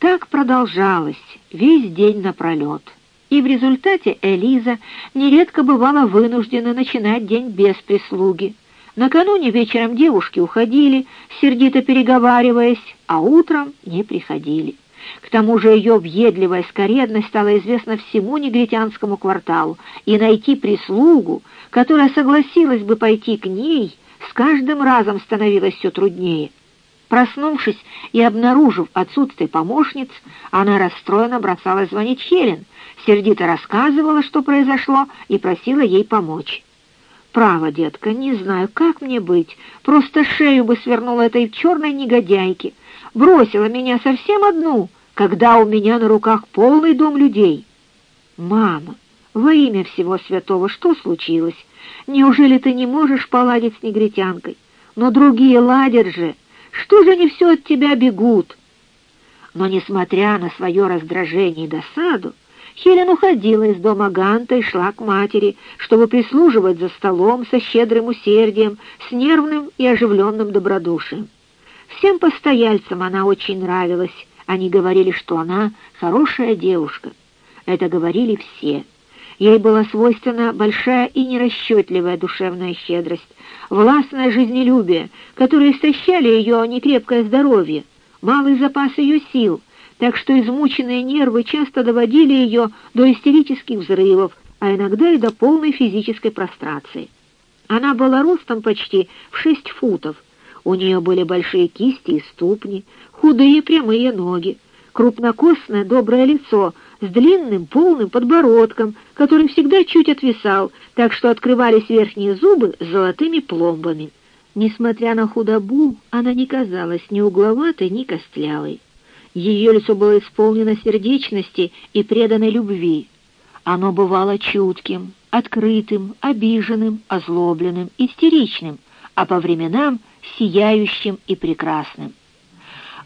Так продолжалось весь день напролет. И в результате Элиза нередко бывала вынуждена начинать день без прислуги. Накануне вечером девушки уходили, сердито переговариваясь, а утром не приходили. К тому же ее въедливая скоредность стала известна всему негритянскому кварталу, и найти прислугу, которая согласилась бы пойти к ней, с каждым разом становилось все труднее. Проснувшись и обнаружив отсутствие помощниц, она расстроенно бросалась звонить Хелен, сердито рассказывала, что произошло, и просила ей помочь. «Право, детка, не знаю, как мне быть. Просто шею бы свернула этой черной негодяйке. Бросила меня совсем одну, когда у меня на руках полный дом людей». «Мама, во имя всего святого, что случилось? Неужели ты не можешь поладить с негритянкой? Но другие ладят же. Что же они все от тебя бегут?» Но, несмотря на свое раздражение и досаду, Хелен уходила из дома Ганта и шла к матери, чтобы прислуживать за столом со щедрым усердием, с нервным и оживленным добродушием. Всем постояльцам она очень нравилась. Они говорили, что она хорошая девушка. Это говорили все. Ей была свойственна большая и нерасчетливая душевная щедрость, властное жизнелюбие, которые истощали ее некрепкое здоровье, малый запас ее сил — так что измученные нервы часто доводили ее до истерических взрывов, а иногда и до полной физической прострации. Она была ростом почти в шесть футов. У нее были большие кисти и ступни, худые прямые ноги, крупнокостное доброе лицо с длинным полным подбородком, который всегда чуть отвисал, так что открывались верхние зубы с золотыми пломбами. Несмотря на худобу, она не казалась ни угловатой, ни костлявой. Ее лицо было исполнено сердечности и преданной любви. Оно бывало чутким, открытым, обиженным, озлобленным, истеричным, а по временам сияющим и прекрасным.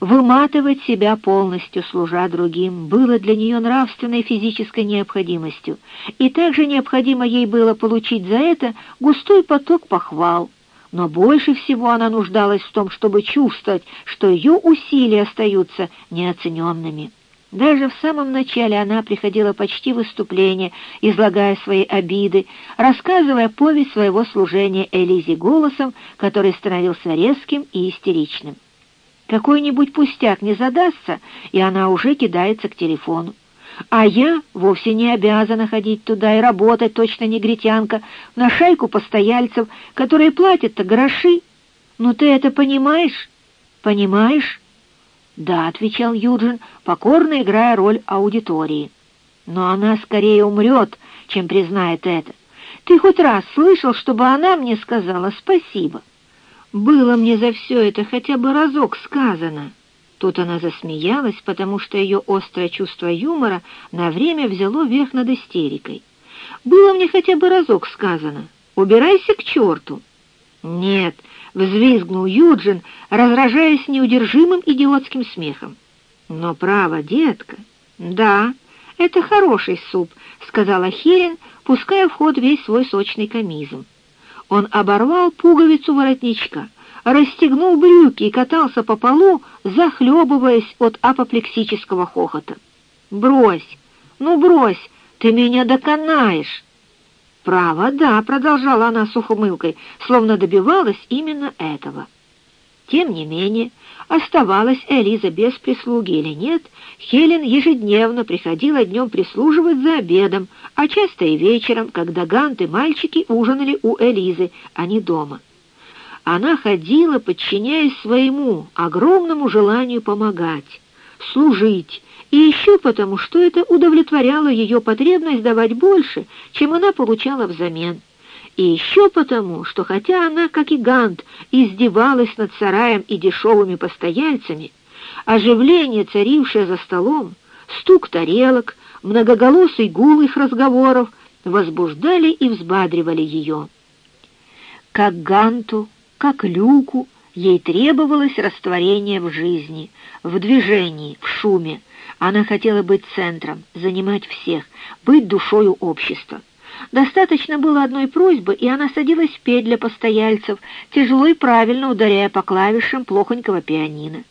Выматывать себя полностью, служа другим, было для нее нравственной физической необходимостью, и также необходимо ей было получить за это густой поток похвал, но больше всего она нуждалась в том, чтобы чувствовать, что ее усилия остаются неоцененными. Даже в самом начале она приходила почти в выступление, излагая свои обиды, рассказывая повесть своего служения Элизе голосом, который становился резким и истеричным. Какой-нибудь пустяк не задастся, и она уже кидается к телефону. А я вовсе не обязана ходить туда и работать, точно негритянка, на шайку постояльцев, которые платят-то гроши. Ну ты это понимаешь? Понимаешь? Да, отвечал Юджин, покорно играя роль аудитории. Но она скорее умрет, чем признает это. Ты хоть раз слышал, чтобы она мне сказала спасибо? Было мне за все это хотя бы разок сказано. Тут она засмеялась, потому что ее острое чувство юмора на время взяло верх над истерикой. «Было мне хотя бы разок сказано. Убирайся к черту!» «Нет!» — взвизгнул Юджин, разражаясь неудержимым идиотским смехом. «Но право, детка!» «Да, это хороший суп», — сказала Хелен, пуская в ход весь свой сочный комизм. Он оборвал пуговицу воротничка — расстегнул брюки и катался по полу, захлебываясь от апоплексического хохота. «Брось! Ну, брось! Ты меня доконаешь!» «Право, да», — продолжала она с ухмылкой, словно добивалась именно этого. Тем не менее, оставалась Элиза без прислуги или нет, Хелен ежедневно приходила днем прислуживать за обедом, а часто и вечером, когда Гант и мальчики ужинали у Элизы, а не дома. Она ходила, подчиняясь своему огромному желанию помогать, служить, и еще потому, что это удовлетворяло ее потребность давать больше, чем она получала взамен. И еще потому, что хотя она, как и Гант, издевалась над сараем и дешевыми постояльцами, оживление, царившее за столом, стук тарелок, многоголосый гул их разговоров возбуждали и взбадривали ее. Как Ганту, как люку, ей требовалось растворение в жизни, в движении, в шуме. Она хотела быть центром, занимать всех, быть душою общества. Достаточно было одной просьбы, и она садилась петь для постояльцев, тяжело и правильно ударяя по клавишам плохонького пианино.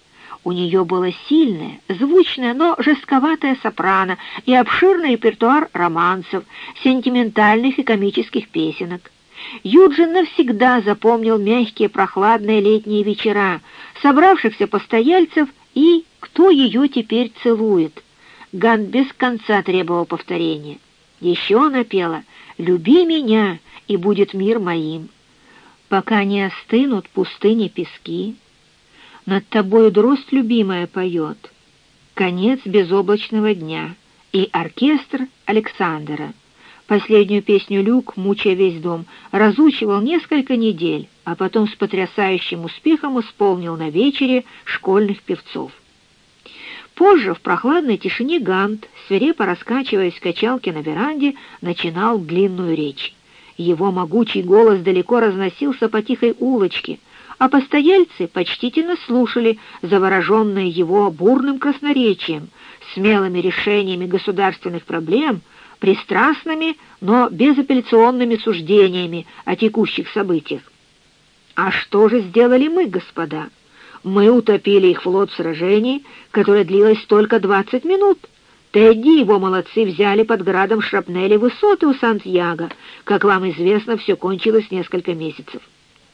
У нее было сильное, звучное, но жестковатое сопрано и обширный репертуар романсов, сентиментальных и комических песенок. Юджин навсегда запомнил мягкие прохладные летние вечера, собравшихся постояльцев и кто ее теперь целует. Гант без конца требовал повторения. Еще она пела «Люби меня, и будет мир моим». Пока не остынут пустыни пески, над тобою дрозд любимая поет. Конец безоблачного дня и оркестр Александра. Последнюю песню Люк, мучая весь дом, разучивал несколько недель, а потом с потрясающим успехом исполнил на вечере школьных певцов. Позже в прохладной тишине Гант, свирепо раскачиваясь в качалке на веранде, начинал длинную речь. Его могучий голос далеко разносился по тихой улочке — а постояльцы почтительно слушали, завороженные его бурным красноречием, смелыми решениями государственных проблем, пристрастными, но безапелляционными суждениями о текущих событиях. А что же сделали мы, господа? Мы утопили их флот в сражении, которое длилось только двадцать минут. Тедди и его молодцы взяли под градом шрапнели высоты у Сантьяго. Как вам известно, все кончилось несколько месяцев.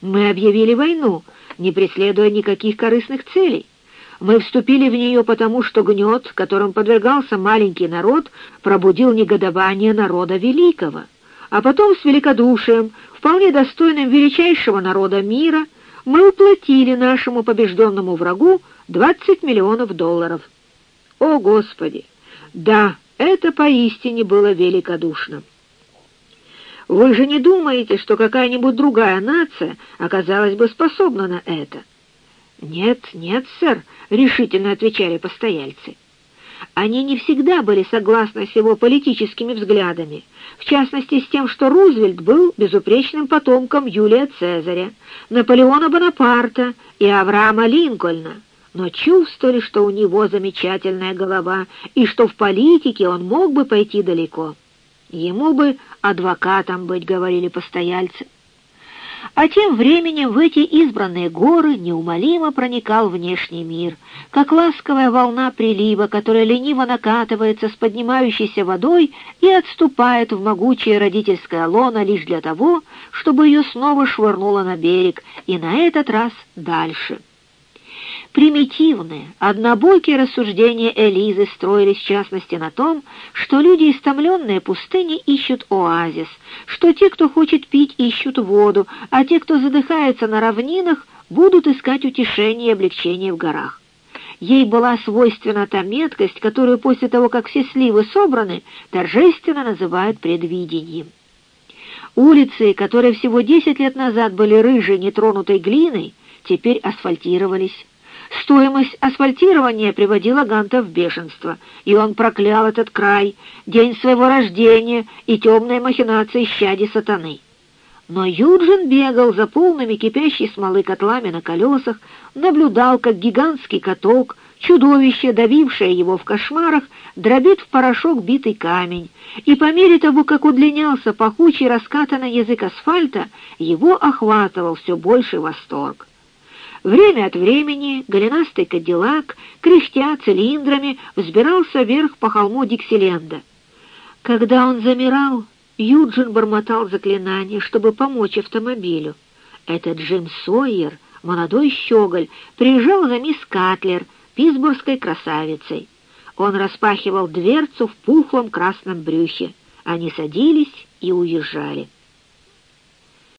Мы объявили войну, не преследуя никаких корыстных целей. Мы вступили в нее потому, что гнет, которым подвергался маленький народ, пробудил негодование народа великого. А потом с великодушием, вполне достойным величайшего народа мира, мы уплатили нашему побежденному врагу 20 миллионов долларов. О, Господи! Да, это поистине было великодушно. Вы же не думаете, что какая-нибудь другая нация оказалась бы способна на это? Нет, нет, сэр, решительно отвечали постояльцы. Они не всегда были согласны с его политическими взглядами, в частности с тем, что Рузвельт был безупречным потомком Юлия Цезаря, Наполеона Бонапарта и Авраама Линкольна, но чувствовали, что у него замечательная голова и что в политике он мог бы пойти далеко. Ему бы адвокатом быть, говорили постояльцы. А тем временем в эти избранные горы неумолимо проникал внешний мир, как ласковая волна прилива, которая лениво накатывается с поднимающейся водой и отступает в могучее родительское лоно лишь для того, чтобы ее снова швырнуло на берег, и на этот раз дальше. Примитивные, однобокие рассуждения Элизы строились в частности на том, что люди, истомленные пустыни, ищут оазис, что те, кто хочет пить, ищут воду, а те, кто задыхается на равнинах, будут искать утешение и облегчение в горах. Ей была свойственна та меткость, которую после того, как все сливы собраны, торжественно называют предвидением. Улицы, которые всего десять лет назад были рыжей, нетронутой глиной, теперь асфальтировались. Стоимость асфальтирования приводила Ганта в бешенство, и он проклял этот край, день своего рождения и темные махинации щади сатаны. Но Юджин бегал за полными кипящей смолы котлами на колесах, наблюдал, как гигантский каток, чудовище, давившее его в кошмарах, дробит в порошок битый камень, и по мере того, как удлинялся пахучий раскатанный язык асфальта, его охватывал все больший восторг. Время от времени голенастый кадиллак, кряхтя цилиндрами, взбирался вверх по холму Диксиленда. Когда он замирал, Юджин бормотал заклинание, чтобы помочь автомобилю. Этот Джим Сойер, молодой щеголь, приезжал за мисс Катлер, писбургской красавицей. Он распахивал дверцу в пухлом красном брюхе. Они садились и уезжали.